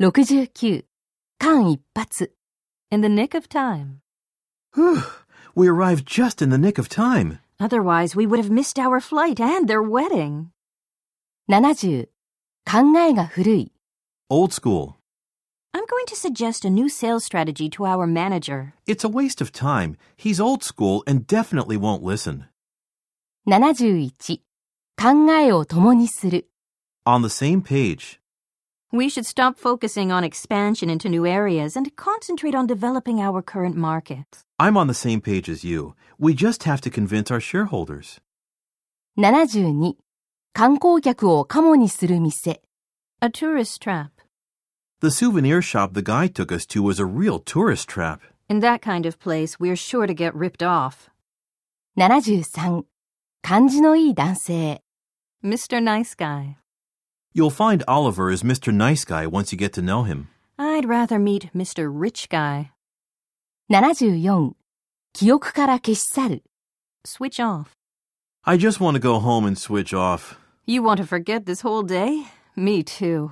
69間一髪 In the nick of time Whew, we arrived just in the nick of time. Otherwise we would have missed our flight and their wedding 70考えが古い Old school. I'm going to suggest a new sales strategy to our manager It's a waste of time. He's old school and definitely won't listen. 71考えを共にする On the same page. We should stop focusing on expansion into new areas and concentrate on developing our current markets. I'm on the same page as you. We just have to convince our shareholders. 72観光客をカモにする店 A tourist trap. The souvenir shop the guy took us to was a real tourist trap. In that kind of place, we're sure to get ripped off. 73感じのいい男性 Mr. Nice Guy. You'll find Oliver is Mr. Nice Guy once you get to know him. I'd rather meet Mr. Rich Guy. 74記憶から消し去る Switch off. I just want to go home and switch off. You want to forget this whole day? Me too.